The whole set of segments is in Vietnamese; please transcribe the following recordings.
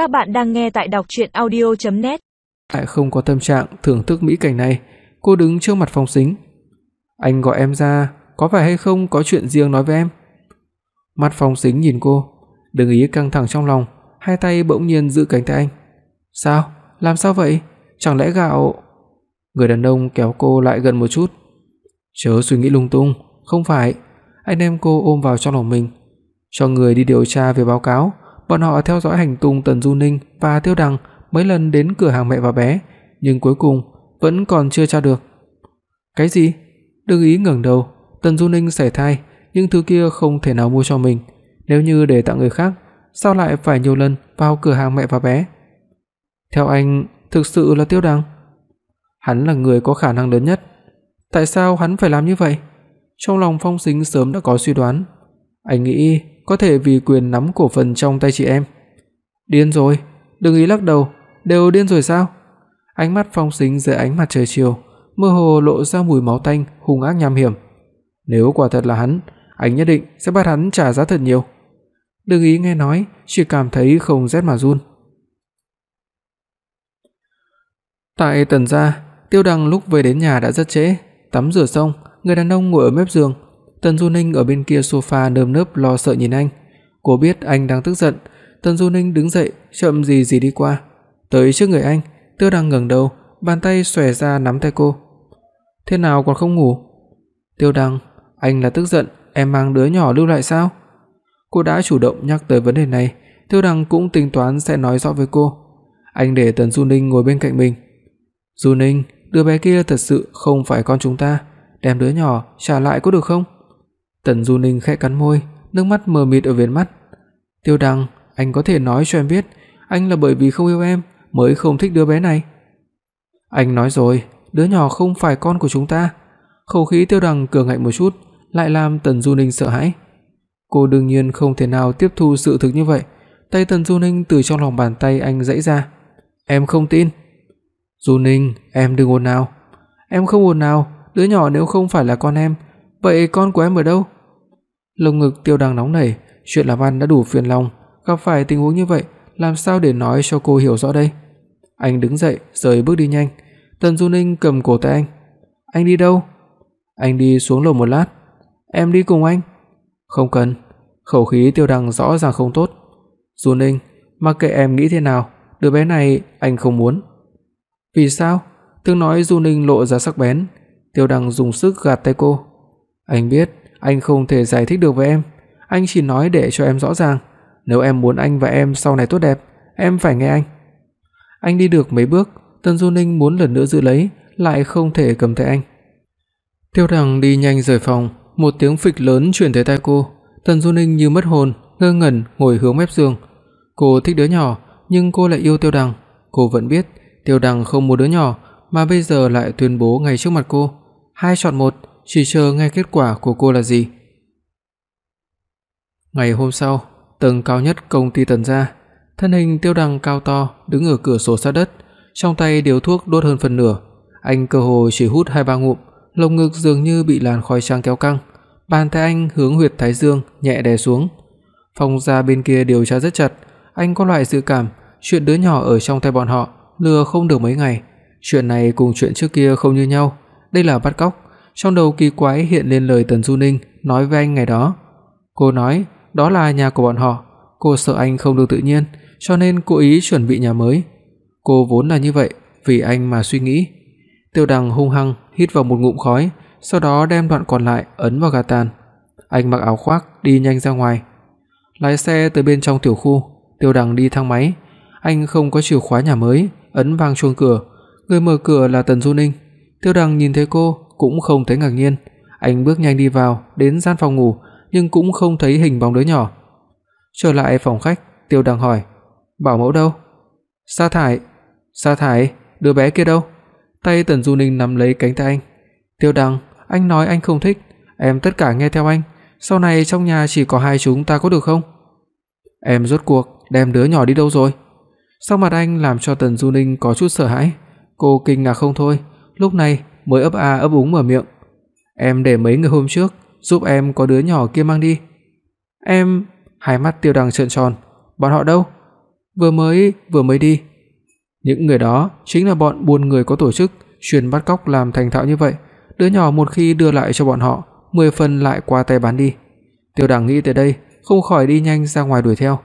Các bạn đang nghe tại đọc audio net Lại không có tâm trạng thưởng thức mỹ cảnh này, cô đứng trước mặt Phong Sính. "Anh gọi em ra, có phải hay không có chuyện riêng nói với em?" Mắt Phong Sính nhìn cô, đừng ý căng thẳng trong lòng, hai tay bỗng nhiên giữ cánh tay anh. "Sao? Làm sao vậy? Chẳng lẽ gạo?" Người đàn ông kéo cô lại gần một chút. "Chớ suy nghĩ lung tung, không phải." Anh đem cô ôm vào trong lòng mình, cho người đi điều tra về báo cáo, bọn họ theo dõi hành tung Tần Du Ninh và Tiêu Đằng mấy lần đến cửa hàng mẹ và bé, nhưng cuối cùng vẫn còn chưa tra được. Cái gì? Đừng ý ngẩng đầu, Tần Du Ninh sảy thai, nhưng thứ kia không thể nào mua cho mình, nếu như để tặng người khác, sao lại phải nhiều lần vào cửa hàng mẹ và bé? Theo anh, thực sự là Tiêu Đằng. Hắn là người có khả năng lớn nhất, tại sao hắn phải làm như vậy? Trong lòng Phong Sính sớm đã có suy đoán, anh nghĩ có thể vì quyền nắm cổ phần trong tay chị em. Điên rồi, đừng ý lắc đầu, đều điên rồi sao? Ánh mắt Phong Sính dưới ánh mặt trời chiều, mơ hồ lộ ra mùi máu tanh hung ác nham hiểm. Nếu quả thật là hắn, anh nhất định sẽ bắt hắn trả giá thật nhiều. Đừng ý nghe nói, chỉ cảm thấy không rét mà run. Tại Tần gia, Tiêu Đăng lúc về đến nhà đã rất trễ, tắm rửa xong, người đàn ông ngồi ở mép giường, Tần Du Ninh ở bên kia sofa nơm nớp lo sợ nhìn anh. Cô biết anh đang tức giận, Tần Du Ninh đứng dậy, chậm gì gì đi qua, tới trước người anh, Tiêu Đăng ngẩng đầu, bàn tay xòe ra nắm tay cô. "Thế nào còn không ngủ?" "Tiêu Đăng, anh là tức giận em mang đứa nhỏ lưu lại sao?" Cô đã chủ động nhắc tới vấn đề này, Tiêu Đăng cũng tính toán sẽ nói rõ với cô. Anh để Tần Du Ninh ngồi bên cạnh mình. "Du Ninh, đứa bé kia thật sự không phải con chúng ta, đem đứa nhỏ trả lại có được không?" Tần Du Ninh khẽ cắn môi, nước mắt mờ mịt ở viền mắt. "Tiêu Đăng, anh có thể nói cho em biết, anh là bởi vì không yêu em mới không thích đứa bé này." "Anh nói rồi, đứa nhỏ không phải con của chúng ta." Khẩu khí Tiêu Đăng cường ngạnh một chút, lại làm Tần Du Ninh sợ hãi. Cô đương nhiên không thể nào tiếp thu sự thực như vậy, tay Tần Du Ninh từ trong lòng bàn tay anh giãy ra. "Em không tin." "Du Ninh, em đừng ồn nào." "Em không ồn nào, đứa nhỏ nếu không phải là con em, vậy con của em ở đâu?" Lồng ngực Tiêu Đăng nóng nảy, chuyện làm ăn đã đủ phiền lòng, gặp phải tình huống như vậy, làm sao để nói cho cô hiểu rõ đây? Anh đứng dậy, rời bước đi nhanh. Tần Du Ninh cầm cổ tay anh. "Anh đi đâu?" "Anh đi xuống lầu một lát." "Em đi cùng anh." "Không cần." Khẩu khí Tiêu Đăng rõ ràng không tốt. "Du Ninh, mặc kệ em nghĩ thế nào, đứa bé này anh không muốn." "Vì sao?" Tiếng nói Du Ninh lộ ra sắc bén. Tiêu Đăng dùng sức gạt tay cô. "Anh biết, anh không thể giải thích được với em, anh chỉ nói để cho em rõ ràng, nếu em muốn anh và em sau này tốt đẹp, em phải nghe anh." Anh đi được mấy bước, Tần Du Ninh muốn lần nữa giữ lấy, lại không thể cầm tay anh. Tiêu Đằng đi nhanh rời phòng, một tiếng phịch lớn truyền tới tai cô, Tần Du Ninh như mất hồn, ngơ ngẩn ngồi hướng mép giường. Cô thích đứa nhỏ, nhưng cô lại yêu Tiêu Đằng, cô vẫn biết Tiêu Đằng không muốn đứa nhỏ, mà bây giờ lại tuyên bố ngay trước mặt cô, hai chọn một, chỉ chờ nghe kết quả của cô là gì. Ngày hôm sau, tầng cao nhất công ty Tần gia, thân hình Tiêu Đằng cao to đứng ở cửa sổ sát đất, trong tay điếu thuốc đốt hơn phần nửa, anh cơ hồ chỉ hút hai ba ngụm, lồng ngực dường như bị làn khói trắng kéo căng, bàn tay anh hướng huyệt thái dương nhẹ đè xuống. Phòng gia bên kia điều tra rất chặt, anh có loại dự cảm chuyện đứa nhỏ ở trong tay bọn họ lừa không được mấy ngày, chuyện này cùng chuyện trước kia không như nhau, đây là bắt cóc. Trong đầu kỳ quái hiện lên lời Tần Du Ninh nói với anh ngày đó. Cô nói đó là nhà của bọn họ, cô sợ anh không được tự nhiên, cho nên cố ý chuẩn bị nhà mới. Cô vốn là như vậy, vì anh mà suy nghĩ. Tiêu Đằng hung hăng hít vào một ngụm khói, sau đó đem đoạn còn lại ấn vào gạt tàn. Anh mặc áo khoác đi nhanh ra ngoài. Lái xe tới bên trong tiểu khu, Tiêu Đằng đi thang máy, anh không có chìa khóa nhà mới, ấn vang chuông cửa, người mở cửa là Tần Du Ninh. Tiêu Đằng nhìn thấy cô cũng không thấy ngạc nhiên, anh bước nhanh đi vào, đến gian phòng ngủ nhưng cũng không thấy hình bóng đứa nhỏ. Trở lại phòng khách, Tiêu Đằng hỏi: "Bảo mẫu đâu?" "Sa Thải." "Sa Thải, đứa bé kia đâu?" Tay Tần Du Ninh nắm lấy cánh tay anh. "Tiêu Đằng, anh nói anh không thích, em tất cả nghe theo anh, sau này trong nhà chỉ có hai chúng ta có được không?" "Em rốt cuộc đem đứa nhỏ đi đâu rồi?" Sắc mặt anh làm cho Tần Du Ninh có chút sợ hãi, cô kinh ngạc không thôi, lúc này mới ấp a ấp úng mở miệng. "Em để mấy người hôm trước giúp em có đứa nhỏ kia mang đi." "Em?" Hai mắt Tiêu Đằng trợn tròn, "Bọn họ đâu?" vừa mới vừa mới đi. Những người đó chính là bọn buôn người có tổ chức, chuyên bắt cóc làm thành thạo như vậy, đứa nhỏ một khi đưa lại cho bọn họ, 10 phần lại qua tay bán đi. Tiêu Đằng nghĩ tới đây, không khỏi đi nhanh ra ngoài đuổi theo.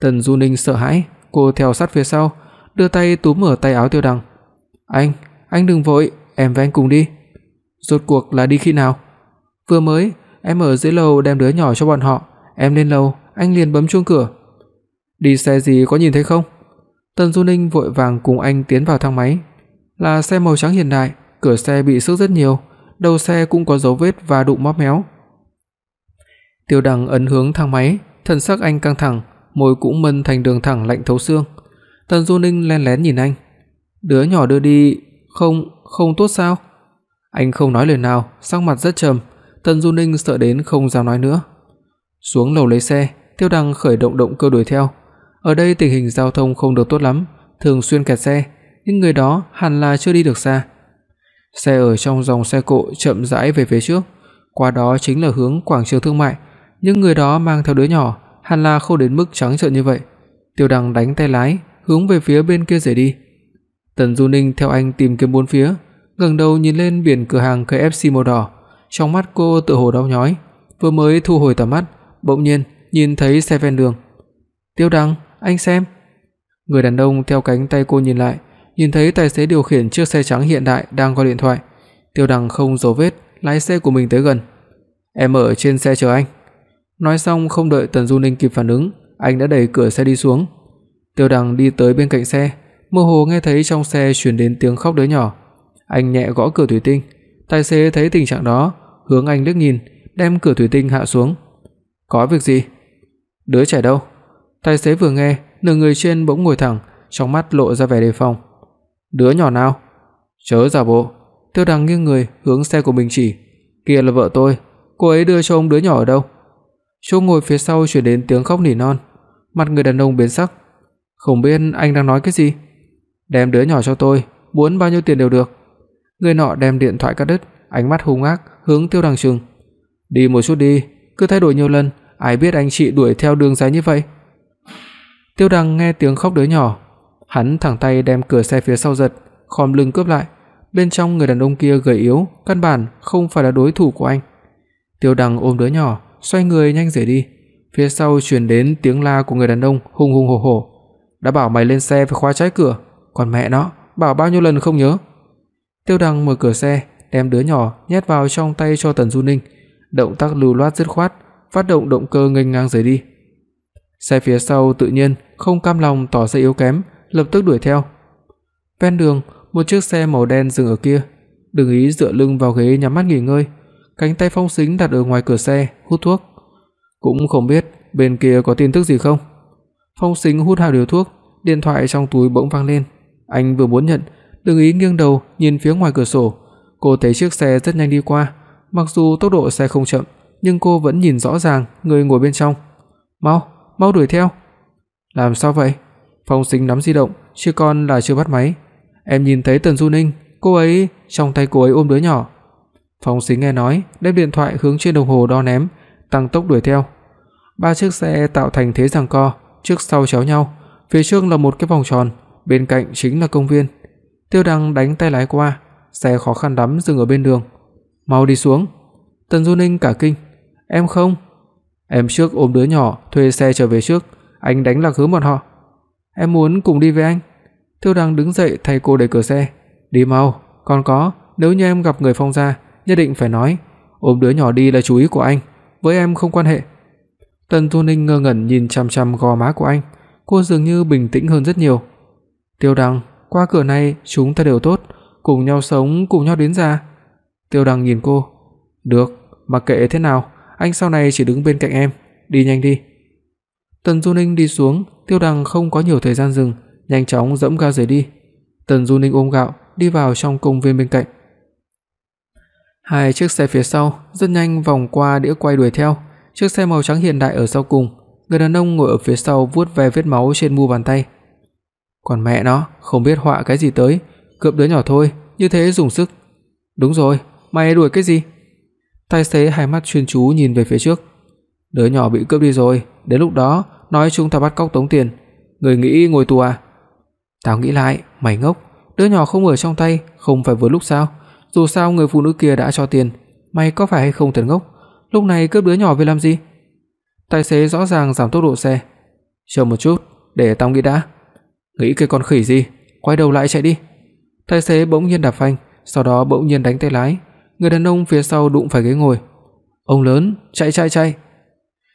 Tần Du Ninh sợ hãi, cô theo sát phía sau, đưa tay túm mở tay áo Tiêu Đằng. "Anh, anh đừng vội, em và anh cùng đi." Rốt cuộc là đi khi nào? Vừa mới, em ở dưới lầu đem đứa nhỏ cho bọn họ, em lên lầu, anh liền bấm chuông cửa. Đi xe gì có nhìn thấy không? Tần Du Ninh vội vàng cùng anh tiến vào thang máy. Là xe màu trắng hiện đại, cửa xe bị xước rất nhiều, đầu xe cũng có dấu vết và đụng móp méo. Tiêu Đằng ấn hướng thang máy, thần sắc anh căng thẳng, môi cũng mân thành đường thẳng lạnh thấu xương. Tần Du Ninh lén lén nhìn anh. Đứa nhỏ đưa đi, không, không tốt sao? Anh không nói lời nào, sắc mặt rất trầm, Tần Du Ninh sợ đến không dám nói nữa. Xuống lầu lấy xe, Tiêu Đằng khởi động động cơ đuổi theo. Ở đây tình hình giao thông không được tốt lắm, thường xuyên kẹt xe, những người đó hẳn là chưa đi được xa. Xe ở trong dòng xe cộ chậm rãi về phía trước, qua đó chính là hướng quảng trường thương mại, những người đó mang theo đứa nhỏ, hẳn là không đến mức trắng trợn như vậy. Tiêu Đằng đánh tay lái, hướng về phía bên kia rẽ đi. Tần Du Ninh theo anh tìm kiếm bốn phía, ngẩng đầu nhìn lên biển cửa hàng KFC màu đỏ, trong mắt cô tựa hồ đau nhói, vừa mới thu hồi tầm mắt, bỗng nhiên nhìn thấy xe ven đường. "Tiêu Đăng, anh xem." Người đàn ông theo cánh tay cô nhìn lại, nhìn thấy tài xế điều khiển chiếc xe trắng hiện đại đang gọi điện thoại. Tiêu Đăng không giấu vết lái xe của mình tới gần. "Em ở trên xe chờ anh." Nói xong không đợi Tần Du Ninh kịp phản ứng, anh đã đẩy cửa xe đi xuống. Tiêu Đăng đi tới bên cạnh xe, mơ hồ nghe thấy trong xe truyền đến tiếng khóc đứa nhỏ. Anh nhẹ gõ cửa thủy tinh, tài xế thấy tình trạng đó, hướng anh liếc nhìn, đem cửa thủy tinh hạ xuống. "Có việc gì?" "Đứa trẻ đâu?" Tài xế vừa nghe, nửa người trên bỗng ngồi thẳng, trong mắt lộ ra vẻ đề phòng. "Đứa nhỏ nào?" "Chớ giả bộ." Tiêu Đằng nghiêng người hướng xe của mình chỉ, "Kia là vợ tôi, cô ấy đưa cho ông đứa nhỏ ở đâu?" Chỗ ngồi phía sau truyền đến tiếng khóc nỉ non, mặt người đàn ông biến sắc. "Không biết anh đang nói cái gì?" "Đem đứa nhỏ cho tôi, muốn bao nhiêu tiền đều được." Người nọ đem điện thoại cắt đứt, ánh mắt hung ác hướng Tiêu Đằng trừng. "Đi một chút đi, cứ thay đổi nhiều lần, ai biết anh chị đuổi theo đường dài như vậy." Tiêu Đằng nghe tiếng khóc đứa nhỏ, hắn thẳng tay đem cửa xe phía sau giật, khom lưng cướp lại. Bên trong người đàn ông kia gầy yếu, căn bản không phải là đối thủ của anh. Tiêu Đằng ôm đứa nhỏ, xoay người nhanh rời đi. Phía sau truyền đến tiếng la của người đàn ông hùng hùng hổ hổ. "Đã bảo mày lên xe phải khóa trái cửa, còn mẹ nó, bảo bao nhiêu lần không nhớ." Tiêu đăng mở cửa xe, đem đứa nhỏ nhét vào trong tay cho Tần Du Ninh, động tác lưu loát dứt khoát, phát động động cơ nghênh ngang rời đi. Xe phía sau tự nhiên không cam lòng tỏ ra yếu kém, lập tức đuổi theo. Ven đường, một chiếc xe màu đen dừng ở kia, Đừng ý dựa lưng vào ghế nhắm mắt nghỉ ngơi, cánh tay Phong Sính đặt ở ngoài cửa xe, hút thuốc. Cũng không biết bên kia có tin tức gì không. Phong Sính hút hai điều thuốc, điện thoại trong túi bỗng vang lên. Anh vừa muốn nhận, Đừng ý nghiêng đầu nhìn phía ngoài cửa sổ, cô thấy chiếc xe rất nhanh đi qua, mặc dù tốc độ xe không chậm, nhưng cô vẫn nhìn rõ ràng người ngồi bên trong. "Mau, mau đuổi theo." "Làm sao vậy?" Phong Sính nắm di động, chưa con là chưa bắt máy. "Em nhìn thấy Tần Du Ninh, cô ấy trong tay cô ấy ôm đứa nhỏ." Phong Sính nghe nói, đem điện thoại hướng trên đồng hồ đo ném, tăng tốc đuổi theo. Ba chiếc xe tạo thành thế giằng co, trước sau chéo nhau, phía trước là một cái vòng tròn, bên cạnh chính là công viên. Tiêu Đăng đánh tay lái qua, xe khó khăn lắm dừng ở bên đường. "Mau đi xuống." Tần Du Ninh cả kinh, "Em không." "Em trước ôm đứa nhỏ, thuê xe trở về trước, anh đánh lạc hướng bọn họ." "Em muốn cùng đi với anh." Tiêu Đăng đứng dậy thay cô đẩy cửa xe, "Đi mau, còn có, nếu như em gặp người Phong gia, nhất định phải nói, ôm đứa nhỏ đi là chú ý của anh, với em không quan hệ." Tần Du Ninh ngơ ngẩn nhìn chằm chằm gò má của anh, cô dường như bình tĩnh hơn rất nhiều. "Tiêu Đăng, qua cửa này chúng ta đều tốt, cùng nhau sống, cùng nhau đến già." Tiêu Đăng nhìn cô, "Được, mặc kệ thế nào, anh sau này chỉ đứng bên cạnh em, đi nhanh đi." Tần Du Ninh đi xuống, Tiêu Đăng không có nhiều thời gian dừng, nhanh chóng giẫm ga rời đi. Tần Du Ninh ôm gạo đi vào trong công viên bên cạnh. Hai chiếc xe phía sau rất nhanh vòng qua đĩa quay đuổi theo, chiếc xe màu trắng hiện đại ở sau cùng, người đàn ông ngồi ở phía sau vuốt ve vết máu trên mu bàn tay. Còn mẹ nó, không biết họa cái gì tới, cướp đứa nhỏ thôi, như thế dùng sức. Đúng rồi, mày đuổi cái gì? Tài xế hai mắt chuyên chú nhìn về phía trước. Đứa nhỏ bị cướp đi rồi, đến lúc đó nói chúng ta bắt cóc tống tiền, người nghĩ ngồi tù à?" "Tao nghĩ lại, mày ngốc, đứa nhỏ không ở trong tay không phải vừa lúc sao? Dù sao người phụ nữ kia đã cho tiền, mày có phải hay không thần ngốc, lúc này cướp đứa nhỏ về làm gì?" Tài xế rõ ràng giảm tốc độ xe. "Chờ một chút, để tao nghĩ đã." "Nghĩ cái con khỉ gì, quay đầu lại chạy đi." Tài xế bỗng nhiên đạp phanh, sau đó bỗng nhiên đánh tay lái, người đàn ông phía sau đụng phải ghế ngồi. Ông lớn, chạy chạy chạy.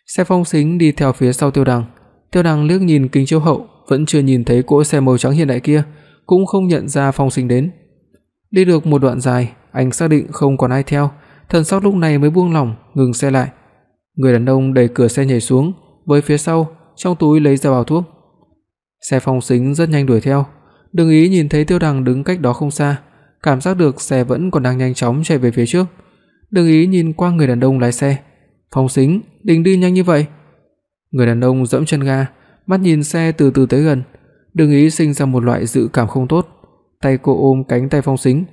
Xe Phong Sính đi theo phía sau Tiêu Đằng. Tiêu Đằng liếc nhìn kính chiếu hậu, vẫn chưa nhìn thấy cỗ xe màu trắng hiện đại kia, cũng không nhận ra Phong Sính đến. Đi được một đoạn dài, anh xác định không còn ai theo, thần sắc lúc này mới buông lỏng, ngừng xe lại. Người đàn ông đẩy cửa xe nhảy xuống, với phía sau, trong túi lấy ra bao thuốc. Xe Phong Sính rất nhanh đuổi theo, Đừng ý nhìn thấy Tiêu Đằng đứng cách đó không xa, cảm giác được xe vẫn còn đang nhanh chóng chạy về phía trước. Đừng ý nhìn qua người đàn ông lái xe, Phong Sính, định đi nhanh như vậy? Người đàn ông giẫm chân ga, mắt nhìn xe từ từ tới gần, đừng ý sinh ra một loại dự cảm không tốt. Tay cô ôm cánh tay Phong Sính,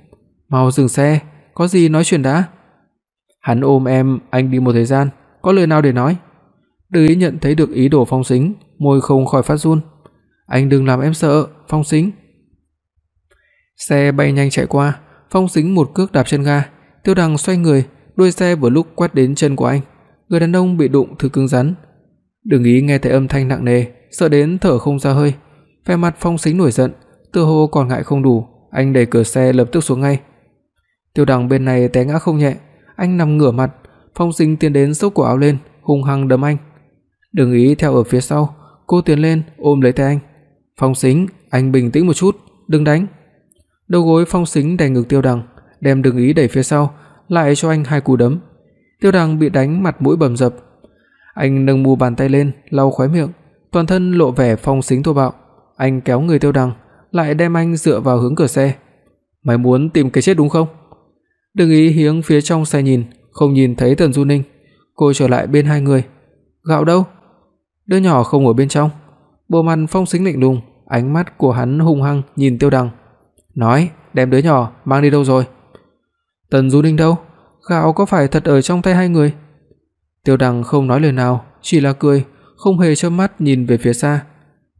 "Mau dừng xe, có gì nói chuyện đã." Hắn ôm em, anh đi một thời gian, có lời nào để nói? Đừng ý nhận thấy được ý đồ Phong Sính, môi không khỏi phát run. "Anh đừng làm em sợ, Phong Sính." Xe bay nhanh chạy qua, Phong Sính một cước đạp chân ga, Tiêu Đằng xoay người, đuôi xe vừa lúc quét đến chân của anh. Người đàn ông bị đụng thứ cứng rắn. Đừng ý nghe thấy âm thanh nặng nề, sợ đến thở không ra hơi. Vẻ mặt Phong Sính nổi giận, tựa hồ còn ngại không đủ, anh đẩy cửa xe lập tức xuống ngay. Tiêu Đằng bên này té ngã không nhẹ, anh nằm ngửa mặt, Phong Sính tiến đến xốc cổ áo lên, hung hăng đấm anh. Đừng ý theo ở phía sau, cô tiến lên ôm lấy tay anh. "Phong Sính, anh bình tĩnh một chút, đừng đánh." Đầu gối Phong Sính đè ngực Tiêu Đằng, đem Đừng Ý đẩy phía sau, lại cho anh hai cú đấm. Tiêu Đằng bị đánh mặt mũi bầm dập. Anh nâng mu bàn tay lên, lau khóe miệng, toàn thân lộ vẻ Phong Sính thô bạo. Anh kéo người Tiêu Đằng, lại đem anh dựa vào hướng cửa xe. "Mày muốn tìm cái chết đúng không?" Đừng ý hướng phía trong xe nhìn, không nhìn thấy Tần Du Ninh. Cô trở lại bên hai người. "Gạo đâu?" Đứa nhỏ không ở bên trong. Bộ mặt Phong Sính lạnh lùng, ánh mắt của hắn hung hăng nhìn Tiêu Đằng. Nói, đem đứa nhỏ mang đi đâu rồi? Tần Du Ninh đâu? Gạo có phải thật ở trong tay hai người? Tiêu Đằng không nói lời nào, chỉ là cười, không hề chớp mắt nhìn về phía xa.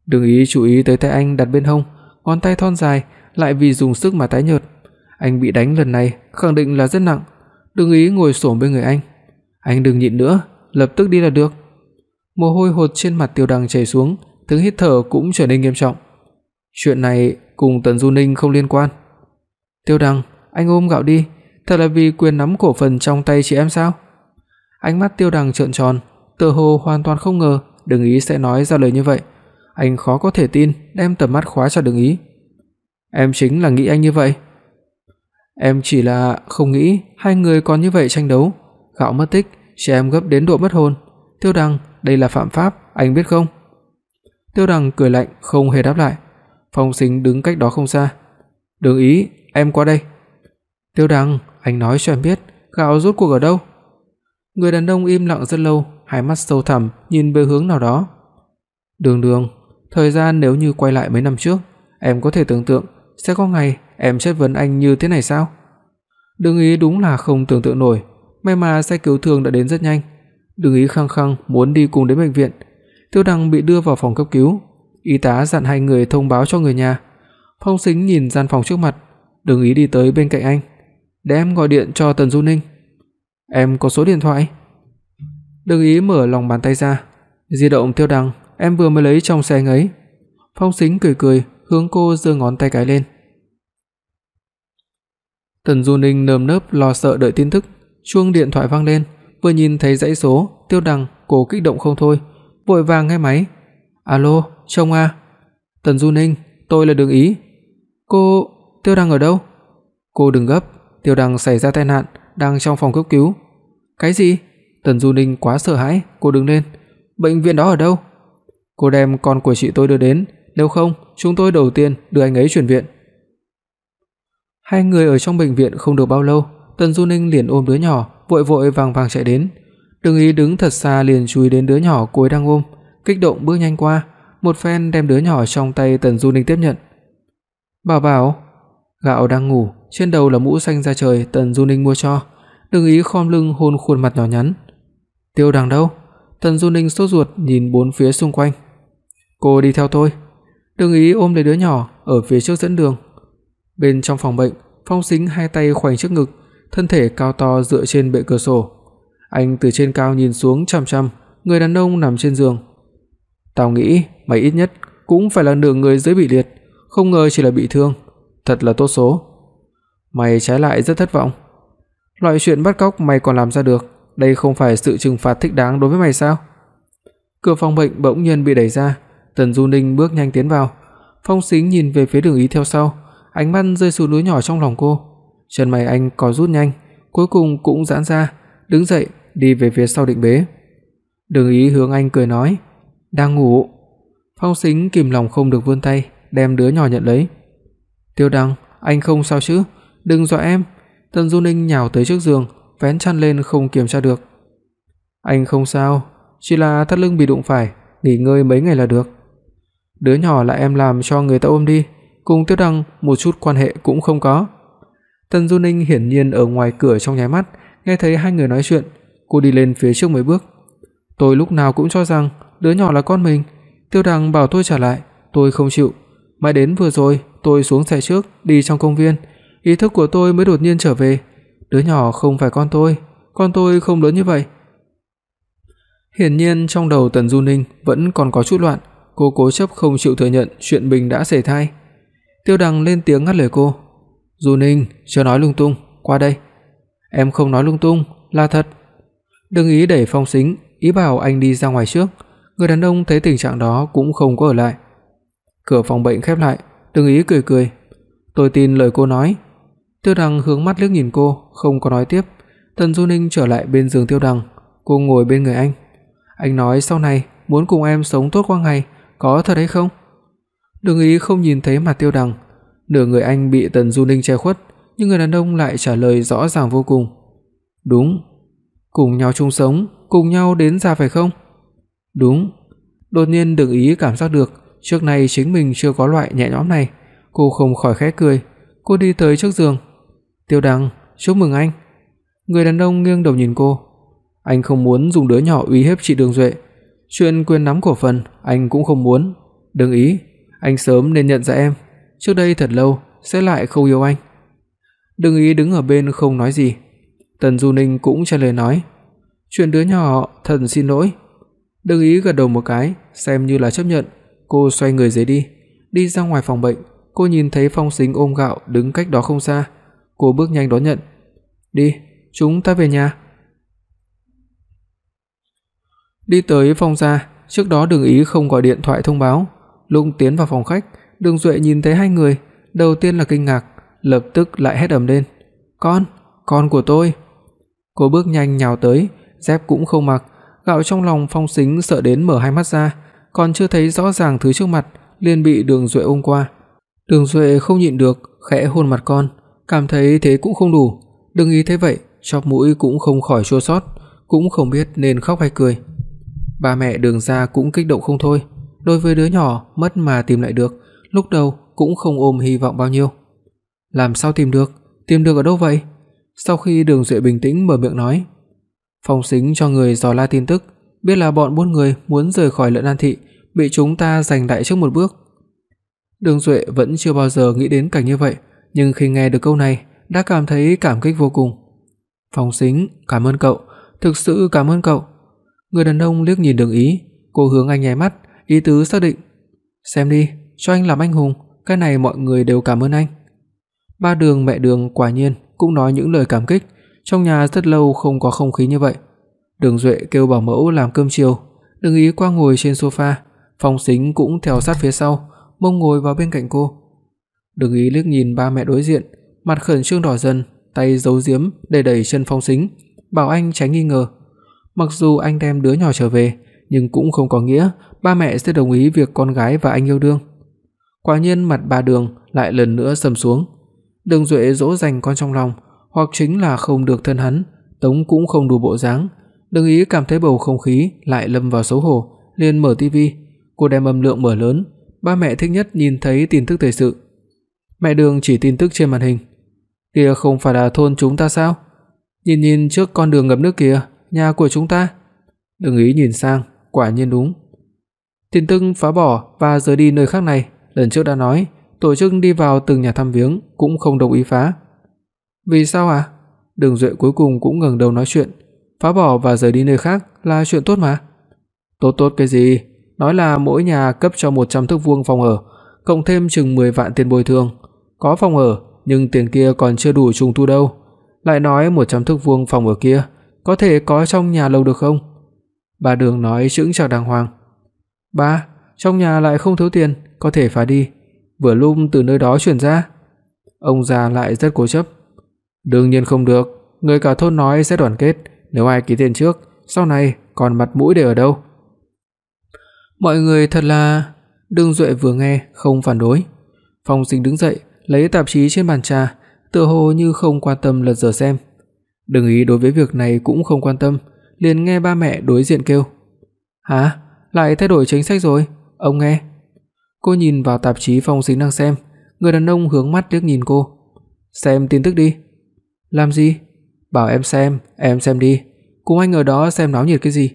Đừng ý chú ý tới tay anh đặt bên hông, ngón tay thon dài lại vì dùng sức mà tái nhợt. Anh bị đánh lần này khẳng định là rất nặng. Đừng ý ngồi xổm bên người anh. Anh đừng nhịn nữa, lập tức đi là được. Mồ hôi hột trên mặt Tiêu Đằng chảy xuống, tiếng hít thở cũng trở nên nghiêm trọng. Chuyện này cùng Tần Du Ninh không liên quan. Tiêu Đăng, anh ôm gạo đi, thật là vì quyền nắm cổ phần trong tay chị em sao? Ánh mắt Tiêu Đăng trợn tròn, tựa hồ hoàn toàn không ngờ Đừng Ý sẽ nói ra lời như vậy. Anh khó có thể tin, đem tầm mắt khóa cho Đừng Ý. Em chính là nghĩ anh như vậy. Em chỉ là không nghĩ hai người còn như vậy tranh đấu, gạo mất tích, chị em gấp đến độ mất hồn. Tiêu Đăng, đây là phạm pháp, anh biết không? Tiêu Đằng cười lạnh không hề đáp lại. Phong Sính đứng cách đó không xa. "Đường Ý, em qua đây." "Tiêu Đằng, anh nói cho em biết, gạo rốt cuộc ở đâu?" Người đàn ông im lặng rất lâu, hai mắt sâu thẳm nhìn về hướng nào đó. "Đường Đường, thời gian nếu như quay lại mấy năm trước, em có thể tưởng tượng sẽ có ngày em chất vấn anh như thế này sao?" Đường Ý đúng là không tưởng tượng nổi, may mà xe cứu thương đã đến rất nhanh. Đường Ý khăng khăng muốn đi cùng đến bệnh viện. Tiêu Đăng bị đưa vào phòng cấp cứu, Y tá dặn hai người thông báo cho người nhà. Phong Sính nhìn gian phòng trước mặt, đừng ý đi tới bên cạnh anh, để em gọi điện cho Tần Du Ninh. Em có số điện thoại? Đừng ý mở lòng bàn tay ra, di động Tiêu Đăng, em vừa mới lấy trong xe anh ấy. Phong Sính cười cười, hướng cô giơ ngón tay cái lên. Tần Du Ninh nơm nớp lo sợ đợi tin tức, chuông điện thoại vang lên, vừa nhìn thấy dãy số, Tiêu Đăng, cô kích động không thôi, vội vàng nghe máy. "Alo, chồng à?" "Tần Du Ninh, tôi là Đường Ý." "Cô, Tiêu Đăng ở đâu?" "Cô đừng gấp, Tiêu Đăng xảy ra tai nạn, đang trong phòng cấp cứu." "Cái gì?" Tần Du Ninh quá sợ hãi, cô đứng lên. "Bệnh viện đó ở đâu?" "Cô đem con của chị tôi đưa đến, nếu không, chúng tôi đầu tiên đưa anh ấy chuyển viện." Hai người ở trong bệnh viện không được bao lâu, Tần Du Ninh liền ôm đứa nhỏ, vội vội vàng vàng chạy đến. Đường Ý đứng thật xa liền chui đến đứa nhỏ cô ấy đang ôm, kích động bước nhanh qua, một phen đem đứa nhỏ trong tay Tần Du Ninh tiếp nhận. "Bảo Bảo." Gạo đang ngủ, trên đầu là mũ xanh da trời Tần Du Ninh mua cho, đừng ý khom lưng hôn khuôn mặt nhỏ nhắn. "Tiêu Đằng đâu?" Tần Du Ninh sốt ruột nhìn bốn phía xung quanh. "Cô đi theo tôi, Đường Ý ôm lấy đứa nhỏ ở phía trước dẫn đường. Bên trong phòng bệnh, Phong Sính hai tay khoanh trước ngực, thân thể cao to dựa trên bệ cửa sổ. Anh từ trên cao nhìn xuống chằm chằm người đàn ông nằm trên giường. "Tao nghĩ mày ít nhất cũng phải là nửa người dưới bị liệt, không ngờ chỉ là bị thương, thật là tốt số." Mày trái lại rất thất vọng. Loại chuyện bắt cóc mày còn làm ra được, đây không phải sự trừng phạt thích đáng đối với mày sao? Cửa phòng bệnh bỗng nhiên bị đẩy ra, Tần Du Ninh bước nhanh tiến vào. Phong Sính nhìn về phía Đường Ý theo sau, ánh mắt rơi xuống đứa nhỏ trong lòng cô. Chân mày anh co rút nhanh, cuối cùng cũng giãn ra, đứng dậy đi về phía sau định bế. Đường Ý hướng anh cười nói, "Đang ngủ." Phong Sính kìm lòng không được vươn tay, đem đứa nhỏ nhận lấy. "Tiêu Đăng, anh không sao chứ? Đừng dọa em." Tần Du Ninh nhào tới trước giường, vén chăn lên không kiểm tra được. "Anh không sao, chỉ là thắt lưng bị đụng phải, nghỉ ngơi mấy ngày là được." Đứa nhỏ là em làm cho người ta ôm đi, cùng Tiêu Đăng một chút quan hệ cũng không có. Tần Du Ninh hiển nhiên ở ngoài cửa trong nháy mắt, nghe thấy hai người nói chuyện, cô đi lên phía trước mấy bước. Tôi lúc nào cũng cho rằng đứa nhỏ là con mình, Tiêu Đăng bảo tôi trả lại, tôi không chịu. Mãi đến vừa rồi, tôi xuống xe trước đi trong công viên, ý thức của tôi mới đột nhiên trở về, đứa nhỏ không phải con tôi, con tôi không lớn như vậy. Hiển nhiên trong đầu Tần Du Ninh vẫn còn có chút loạn, cô cố chấp không chịu thừa nhận chuyện mình đã xảy thai. Tiêu Đằng lên tiếng ngắt lời cô. "Du Ninh, chưa nói lung tung, qua đây." "Em không nói lung tung, là thật." Đừng ý đẩy Phong Sính, ý bảo anh đi ra ngoài trước. Người đàn ông thấy tình trạng đó cũng không có ở lại. Cửa phòng bệnh khép lại, Đừng ý cười cười. "Tôi tin lời cô nói." Tiêu Đằng hướng mắt liếc nhìn cô, không có nói tiếp. Tần Du Ninh trở lại bên giường Tiêu Đằng, cô ngồi bên người anh. Anh nói sau này muốn cùng em sống tốt qua ngày, có thật hay không? Đường Ý không nhìn thấy mặt Tiêu Đằng, nửa người anh bị Tần Du Ninh che khuất, nhưng người đàn ông lại trả lời rõ ràng vô cùng. "Đúng, cùng nhau chung sống, cùng nhau đến già phải không?" "Đúng." Đột nhiên Đường Ý cảm giác được, trước nay chính mình chưa có loại nhẹ nhõm này, cô không khỏi khẽ cười, cô đi tới trước giường. "Tiêu đăng, chúc mừng anh." Người đàn ông nghiêng đầu nhìn cô. Anh không muốn dùng đứa nhỏ uy hiếp chị Đường Duệ, chuyện quyền nắm cổ phần anh cũng không muốn. Đừng ý, anh sớm nên nhận ra em, trước đây thật lâu sẽ lại không yêu anh. Đừng ý đứng ở bên không nói gì. Tần Du Ninh cũng trả lời nói, chuyện đứa nhỏ thần xin lỗi. Đừng ý gật đầu một cái, xem như là chấp nhận, cô xoay người rời đi, đi ra ngoài phòng bệnh, cô nhìn thấy Phong Sính ôm gạo đứng cách đó không xa, cô bước nhanh đón nhận. "Đi, chúng ta về nhà." Đi tới phòng gia, trước đó Đường Ý không gọi điện thoại thông báo, lúc tiến vào phòng khách, Đường Duệ nhìn thấy hai người, đầu tiên là kinh ngạc, lập tức lại hét ầm lên, "Con, con của tôi." Cô bước nhanh nhào tới, dép cũng không mặc, gạo trong lòng Phong Sính sợ đến mở hai mắt ra, còn chưa thấy rõ ràng thứ trước mặt, liền bị Đường Duệ ôm qua. Đường Duệ không nhịn được, khẽ hôn mặt con, cảm thấy thế cũng không đủ, đừng ý thế vậy, chóp mũi cũng không khỏi chua xót, cũng không biết nên khóc hay cười. Ba mẹ Đường gia cũng kích động không thôi, đối với đứa nhỏ mất mà tìm lại được, lúc đầu cũng không ôm hy vọng bao nhiêu. Làm sao tìm được? Tìm được ở đâu vậy? Sau khi Đường Duệ bình tĩnh mở miệng nói, Phong Sính cho người dò la tin tức, biết là bọn buôn người muốn rời khỏi Lận An thị, bị chúng ta giành đại trước một bước. Đường Duệ vẫn chưa bao giờ nghĩ đến cảnh như vậy, nhưng khi nghe được câu này, đã cảm thấy cảm kích vô cùng. Phong Sính, cảm ơn cậu, thực sự cảm ơn cậu. Người đàn ông liếc nhìn Đường Ý, cô hướng anh nháy mắt, ý tứ xác định. "Xem đi, cho anh làm anh hùng, cái này mọi người đều cảm ơn anh." Ba Đường mẹ Đường quả nhiên cũng nói những lời cảm kích, trong nhà rất lâu không có không khí như vậy. Đường Duệ kêu bảo mẫu làm cơm chiều, Đường Ý qua ngồi trên sofa, Phong Sính cũng theo sát phía sau, mông ngồi vào bên cạnh cô. Đường Ý liếc nhìn ba mẹ đối diện, mặt khẩn trương đỏ dần, tay giấu giếm để đẩy chân Phong Sính, bảo anh tránh nghi ngờ. Mặc dù anh đem đứa nhỏ trở về, nhưng cũng không có nghĩa ba mẹ sẽ đồng ý việc con gái và anh yêu đương. Quả nhiên mặt bà Đường lại lần nữa sầm xuống. Đường Duệ dỗ dành con trong lòng, hoặc chính là không được thân hắn, tống cũng không đủ bộ dáng. Đường Ý cảm thấy bầu không khí lại lâm vào xấu hổ, liền mở tivi, cô đem âm lượng mở lớn, ba mẹ thích nhất nhìn thấy tin tức thời sự. Mẹ Đường chỉ tin tức trên màn hình. Kia không phải là thôn chúng ta sao? Nhìn nhìn trước con đường ngập nước kìa, nhà của chúng ta." Đừng ý nhìn sang, quả nhiên đúng. Tin tức phá bỏ và rời đi nơi khác này lần trước đã nói, tổ chức đi vào từng nhà thăm viếng cũng không đồng ý phá. Vì sao à? Đường Duệ cuối cùng cũng ngẩng đầu nói chuyện, phá bỏ và rời đi nơi khác là chuyện tốt mà. Tốt tốt cái gì? Nói là mỗi nhà cấp cho 100 thước vuông phòng ở, cộng thêm chừng 10 vạn tiền bồi thường. Có phòng ở, nhưng tiền kia còn chưa đủ trùng tu đâu. Lại nói 100 thước vuông phòng ở kia, có thể có trong nhà lâu được không? Bà Đường nói chững chạc đàng hoàng. "Ba, trong nhà lại không thiếu tiền, có thể phá đi, vừa lum từ nơi đó truyền ra." Ông già lại rất cố chấp. "Đương nhiên không được, người cả thôn nói sẽ đoàn kết, nếu ai ký tiền trước, sau này còn mặt mũi để ở đâu?" Mọi người thật là Đường Duệ vừa nghe không phản đối. Phong Sinh đứng dậy, lấy tạp chí trên bàn trà, tựa hồ như không quan tâm lật dở xem. Đừng ý đối với việc này cũng không quan tâm, liền nghe ba mẹ đối diện kêu: "Hả? Lại thay đổi chính sách rồi? Ông nghe." Cô nhìn vào tạp chí Phong Sính đang xem, người đàn ông hướng mắt liếc nhìn cô. "Xem tin tức đi." "Làm gì?" "Bảo em xem, em xem đi. Cùng anh ở đó xem náo nhiệt cái gì?"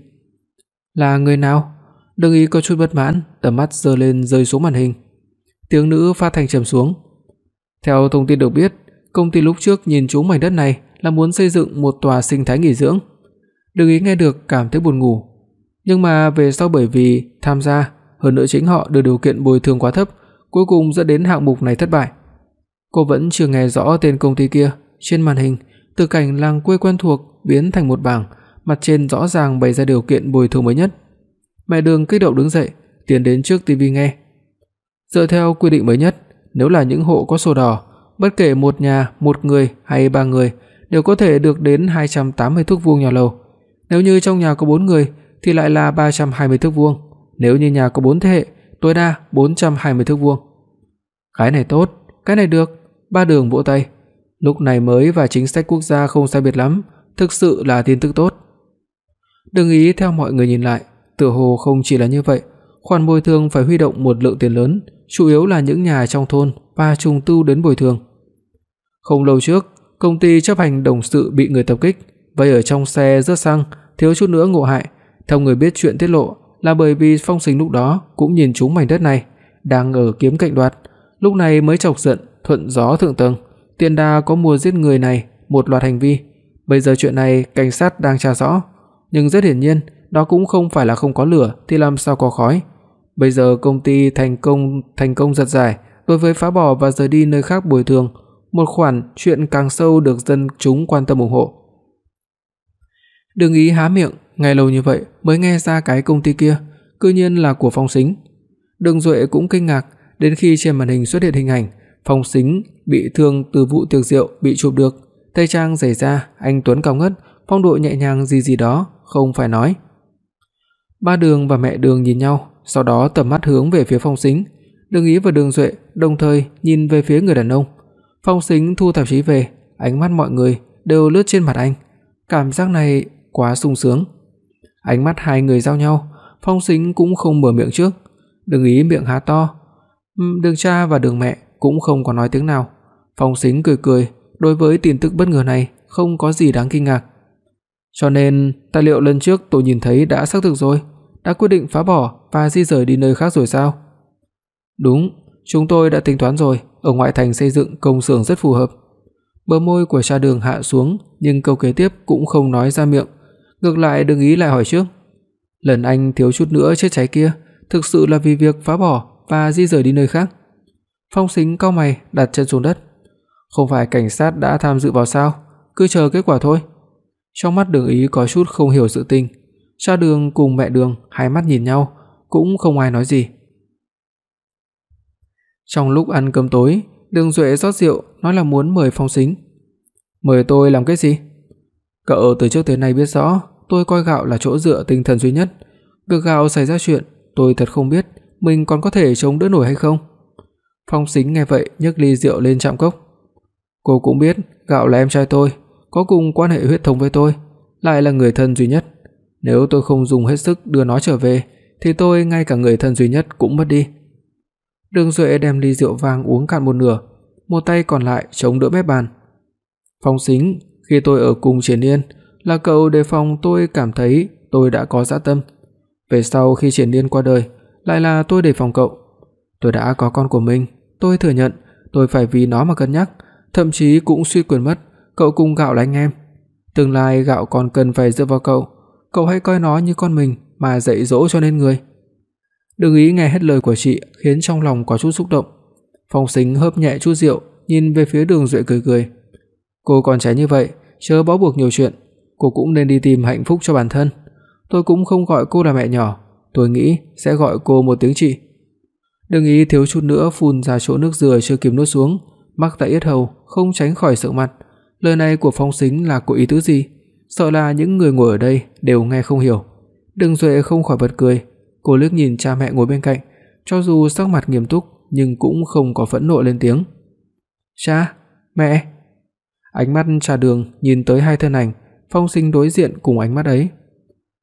"Là người nào?" Đừng ý có chút bất mãn, tầm mắt giơ lên rơi xuống màn hình. Tiếng nữ phát thành trầm xuống. Theo thông tin được biết, công ty lúc trước nhìn trúng mảnh đất này là muốn xây dựng một tòa sinh thái nghỉ dưỡng. Đừng ý nghe được cảm thấy buồn ngủ, nhưng mà về sau bởi vì tham gia, hơn nữa chính họ đưa điều kiện bồi thường quá thấp, cuối cùng dẫn đến hạng mục này thất bại. Cô vẫn chưa nghe rõ tên công ty kia, trên màn hình, từ cảnh làng quê quen thuộc biến thành một bảng, mặt trên rõ ràng bày ra điều kiện bồi thường mới nhất. Mẹ Đường kích động đứng dậy, tiến đến trước tivi nghe. Dựa theo quy định mới nhất, nếu là những hộ có sổ đỏ, bất kể một nhà, một người hay ba người đều có thể được đến 280 thước vuông nhà lầu. Nếu như trong nhà có 4 người thì lại là 320 thước vuông, nếu như nhà có 4 thế hệ, tối đa 420 thước vuông. Cái này tốt, cái này được, ba đường vỗ tay. Lúc này mới và chính sách quốc gia không sai biệt lắm, thực sự là tin tức tốt. Đừng ý theo mọi người nhìn lại, tựa hồ không chỉ là như vậy, khoản bồi thường phải huy động một lượng tiền lớn, chủ yếu là những nhà trong thôn và trùng tu đến bồi thường. Không lâu trước, công ty chấp hành đồng sự bị người tập kích, vây ở trong xe rớt xăng, thiếu chút nữa ngộ hại. Theo người biết chuyện tiết lộ, là bởi vì Phong Sính lúc đó cũng nhìn trúng mảnh đất này, đang ở kiếm cạnh đoạt, lúc này mới chọc giận, thuận gió thượng tầng, tiền đa có mua giết người này, một loạt hành vi. Bây giờ chuyện này cảnh sát đang tra rõ, nhưng rất hiển nhiên, đó cũng không phải là không có lửa thì làm sao có khói. Bây giờ công ty thành công thành công giật giải đối với phá bỏ và rời đi nơi khác bồi thường, một khoản chuyện càng sâu được dân chúng quan tâm ủng hộ. đường ý há miệng, ngay lâu như vậy mới nghe ra cái công ty kia, cư nhiên là của Phong Sính. Đường Duệ cũng kinh ngạc, đến khi trên màn hình xuất hiện hình ảnh Phong Sính bị thương từ vụ tiệc rượu bị chụp được, tay trang rải ra, anh tuấn cao ngất, phong độ nhẹ nhàng gì gì đó, không phải nói. Ba Đường và mẹ Đường nhìn nhau, sau đó tầm mắt hướng về phía Phong Sính, Đường Ý và Đường Duệ đồng thời nhìn về phía người đàn ông. Phong Sính thu tạp chí về, ánh mắt mọi người đều lướt trên mặt anh. Cảm giác này quá sung sướng. Ánh mắt hai người giao nhau, Phong Sính cũng không mở miệng trước, Đường Ý miệng há to. Ừ, đường cha và Đường mẹ cũng không có nói tiếng nào. Phong Sính cười cười, đối với tin tức bất ngờ này không có gì đáng kinh ngạc. Cho nên, tài liệu lần trước tôi nhìn thấy đã xác thực rồi, đã quyết định phá bỏ và di rời đi nơi khác rồi sao? Đúng, chúng tôi đã tính toán rồi, ở ngoại thành xây dựng công xưởng rất phù hợp. Bờ môi của Cha Đường hạ xuống, nhưng câu kế tiếp cũng không nói ra miệng, ngược lại đừng ý lại hỏi trước. Lần anh thiếu chút nữa chết cháy kia, thực sự là vì việc phá bỏ và di rời đi nơi khác. Phong Sính cau mày, đặt chân xuống đất. Không phải cảnh sát đã tham dự vào sao, cứ chờ kết quả thôi. Trong mắt Đường Ý có chút không hiểu sự tình, Cha Đường cùng mẹ Đường hai mắt nhìn nhau, cũng không ai nói gì. Trong lúc ăn cơm tối, Đường Duệ rót rượu, nói là muốn mời Phong Sính. "Mời tôi làm cái gì?" "Cậu từ trước tới nay biết rõ, tôi coi gạo là chỗ dựa tinh thần duy nhất. Việc gạo xảy ra chuyện, tôi thật không biết mình còn có thể chống đỡ nổi hay không." Phong Sính nghe vậy, nhấc ly rượu lên chạm cốc. "Cô cũng biết, gạo là em trai tôi, có cùng quan hệ huyết thống với tôi, lại là người thân duy nhất. Nếu tôi không dùng hết sức đưa nó trở về, thì tôi ngay cả người thân duy nhất cũng mất đi." Đường Duệ đem ly rượu vang uống cạn một nửa, một tay còn lại chống đỡ mép bàn. "Phong Sính, khi tôi ở cùng Triển Nhiên, là cậu đề phòng tôi cảm thấy tôi đã có dạ tâm. Về sau khi Triển Nhiên qua đời, lại là tôi đề phòng cậu. Tôi đã có con của mình, tôi thừa nhận, tôi phải vì nó mà cân nhắc, thậm chí cũng suy quyền mất, cậu cùng gạo là anh em. Tương lai gạo còn cần phải dựa vào cậu, cậu hãy coi nó như con mình mà dạy dỗ cho nên người. Đừng ý nghe hết lời của chị khiến trong lòng có chút xúc động. Phong Sính hớp nhẹ chút rượu, nhìn về phía Đường Duệ cười cười. Cô còn trẻ như vậy, chớ bó buộc nhiều chuyện, cô cũng nên đi tìm hạnh phúc cho bản thân. Tôi cũng không gọi cô là mẹ nhỏ, tôi nghĩ sẽ gọi cô một tiếng chị. Đừng ý thiếu chút nữa phun ra chỗ nước dừa chưa kịp nuốt xuống, mắc tại yết hầu, không tránh khỏi sợ mặt. Lời này của Phong Sính là có ý tứ gì? Sợ là những người ngồi ở đây đều nghe không hiểu. đừng Duệ không khỏi bật cười, cô liếc nhìn cha mẹ ngồi bên cạnh, cho dù sắc mặt nghiêm túc nhưng cũng không có phẫn nộ lên tiếng. "Cha, mẹ." Ánh mắt cha Đường nhìn tới hai thân ảnh, Phong Sinh đối diện cùng ánh mắt ấy.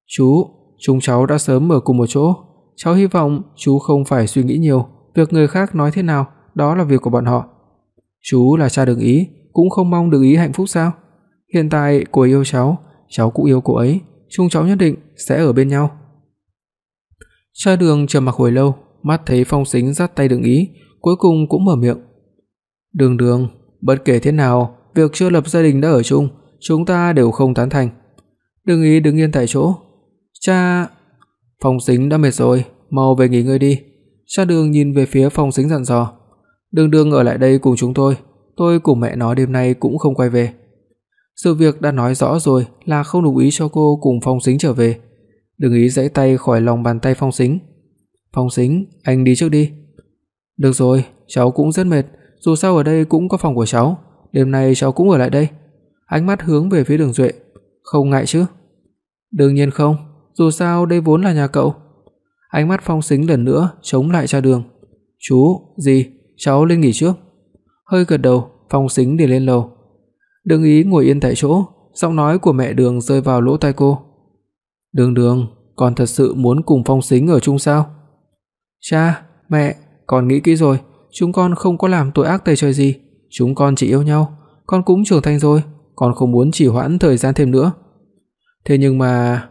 "Chú, chúng cháu đã sớm ở cùng một chỗ, cháu hy vọng chú không phải suy nghĩ nhiều, việc người khác nói thế nào, đó là việc của bọn họ. Chú là cha Đường Ý, cũng không mong Đường Ý hạnh phúc sao? Hiện tại cô yêu cháu, cháu cũng yêu cô ấy, chúng cháu nhất định sẽ ở bên nhau." Cha Đường trầm mặc hồi lâu, mắt thấy Phong Sính dắt tay Đường Ý, cuối cùng cũng mở miệng. "Đường Đường, bất kể thế nào, việc chưa lập gia đình đã ở chung, chúng ta đều không tán thành." Đường Ý đứng yên tại chỗ. "Cha..." Phong Sính đã mệt rồi, mau về nghỉ ngơi đi." Cha Đường nhìn về phía Phong Sính dặn dò. "Đường Đường ở lại đây cùng chúng tôi, tôi cùng mẹ nó đêm nay cũng không quay về." Sự việc đã nói rõ rồi là không đồng ý cho cô cùng Phong Sính trở về. Đừng ý giãy tay khỏi lòng bàn tay Phong Sính. "Phong Sính, anh đi trước đi." "Được rồi, cháu cũng rất mệt, dù sao ở đây cũng có phòng của cháu, đêm nay cháu cũng ở lại đây." Ánh mắt hướng về phía Đường Duệ, "Không ngại chứ?" "Đương nhiên không, dù sao đây vốn là nhà cậu." Ánh mắt Phong Sính lần nữa chống lại cha Đường. "Chú, gì? Cháu lên nghỉ trước." Hơi gật đầu, Phong Sính đi lên lầu. Đường Ý ngồi yên tại chỗ, giọng nói của mẹ Đường rơi vào lỗ tai cô. "Đường Đường, con thật sự muốn cùng Phong Sính ở chung sao?" "Cha, mẹ, con nghĩ kỹ rồi, chúng con không có làm tội ác tày trời gì, chúng con chỉ yêu nhau, con cũng trưởng thành rồi, con không muốn trì hoãn thời gian thêm nữa." "Thế nhưng mà..."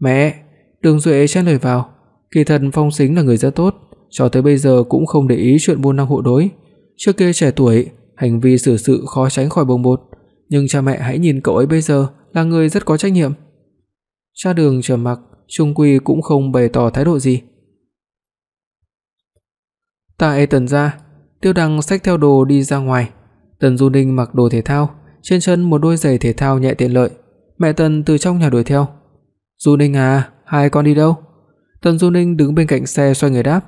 "Mẹ," Đường Duệ chen lời vào, kỳ thật Phong Sính là người rất tốt, cho tới bây giờ cũng không để ý chuyện buôn năng hộ đối. Trước kia trẻ tuổi, hành vi xử sự khó tránh khỏi bồng bột, nhưng cha mẹ hãy nhìn cậu ấy bây giờ là người rất có trách nhiệm. Cha Đường trầm mặc, chung quy cũng không bày tỏ thái độ gì. Tại Tần gia, Tiêu Đăng xách theo đồ đi ra ngoài. Tần Du Ninh mặc đồ thể thao, trên chân một đôi giày thể thao nhẹ tiện lợi. Mẹ Tần từ trong nhà đuổi theo. "Du Ninh à, hai con đi đâu?" Tần Du Ninh đứng bên cạnh xe xoay người đáp.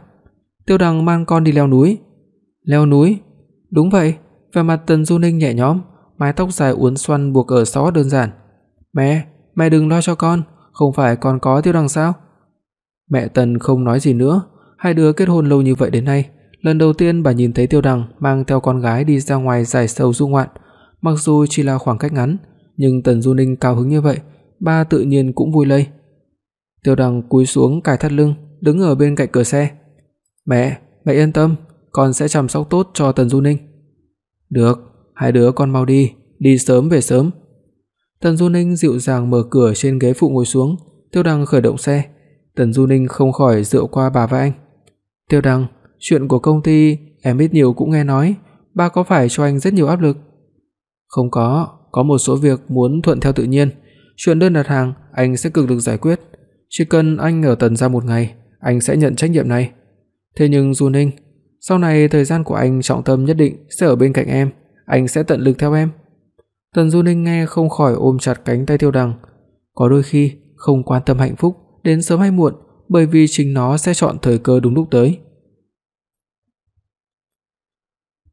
"Tiêu Đăng mang con đi leo núi." "Leo núi?" "Đúng vậy." Vẻ mặt Tần Du Ninh nhẹ nhõm, mái tóc dài uốn xoăn buộc ở sau đơn giản. "Mẹ, mẹ đừng lo cho con, không phải con có Tiêu Đăng sao?" Mẹ Tần không nói gì nữa, hai đứa kết hôn lâu như vậy đến nay, lần đầu tiên bà nhìn thấy Tiêu Đăng mang theo con gái đi ra ngoài giải sầu du ngoạn, mặc dù chỉ là khoảng cách ngắn, nhưng Tần Du Ninh cao hứng như vậy, ba tự nhiên cũng vui lây. Tiêu Đăng cúi xuống cài thắt lưng, đứng ở bên cạnh cửa xe. "Mẹ, mẹ yên tâm, con sẽ chăm sóc tốt cho Tần Du Ninh." "Được, hai đứa con mau đi, đi sớm về sớm." Tần Du Ninh dịu dàng mở cửa trên ghế phụ ngồi xuống, Tiêu Đăng khởi động xe. Tần Du Ninh không khỏi dựa qua bà vai anh. "Tiêu Đăng, chuyện của công ty em biết nhiều cũng nghe nói, ba có phải cho anh rất nhiều áp lực?" "Không có, có một số việc muốn thuận theo tự nhiên, chuyện đơn đặt hàng anh sẽ cực lực giải quyết, chỉ cần anh ở Tần gia một ngày, anh sẽ nhận trách nhiệm này. Thế nhưng Du Ninh, sau này thời gian của anh trọng tâm nhất định sẽ ở bên cạnh em, anh sẽ tận lực theo em." Tần Du Ninh nghe không khỏi ôm chặt cánh tay Tiêu Đằng, có đôi khi không quan tâm hạnh phúc đến sớm hay muộn, bởi vì chính nó sẽ chọn thời cơ đúng lúc tới.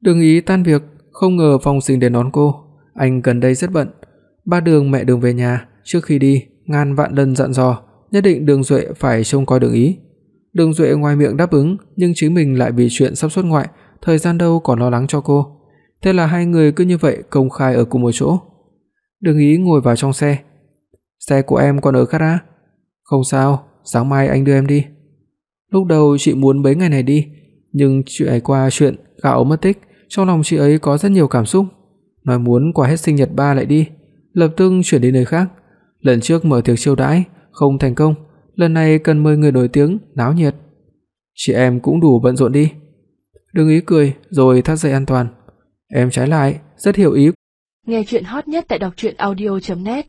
Đường Ý tan việc, không ngờ Phong Sinh đến đón cô, anh gần đây rất bận. Ba Đường mẹ Đường về nhà, trước khi đi, ngàn vạn lần dặn dò, nhất định Đường Duệ phải trông coi Đường Ý. Đường Duệ ngoài miệng đáp ứng, nhưng chính mình lại vì chuyện sắp xuất ngoại, thời gian đâu còn lo lắng cho cô. Thế là hai người cứ như vậy công khai ở cùng một chỗ. Đường Ý ngồi vào trong xe. "Xe của em còn ở gara?" "Không sao, sáng mai anh đưa em đi." Lúc đầu chị muốn mấy ngày này đi, nhưng trải qua chuyện gạo mất tích, trong lòng chị ấy có rất nhiều cảm xúc, nói muốn qua hết sinh nhật ba lại đi, lập tức chuyển đi nơi khác. Lần trước mở tiệc chiêu đãi không thành công, lần này cần mời người nổi tiếng náo nhiệt. Chị em cũng đủ bận rộn đi, đừng Ý cười rồi thắt dây an toàn. Em trái lại, rất hiểu ý. Nghe truyện hot nhất tại doctruyenaudio.net